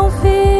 Confie.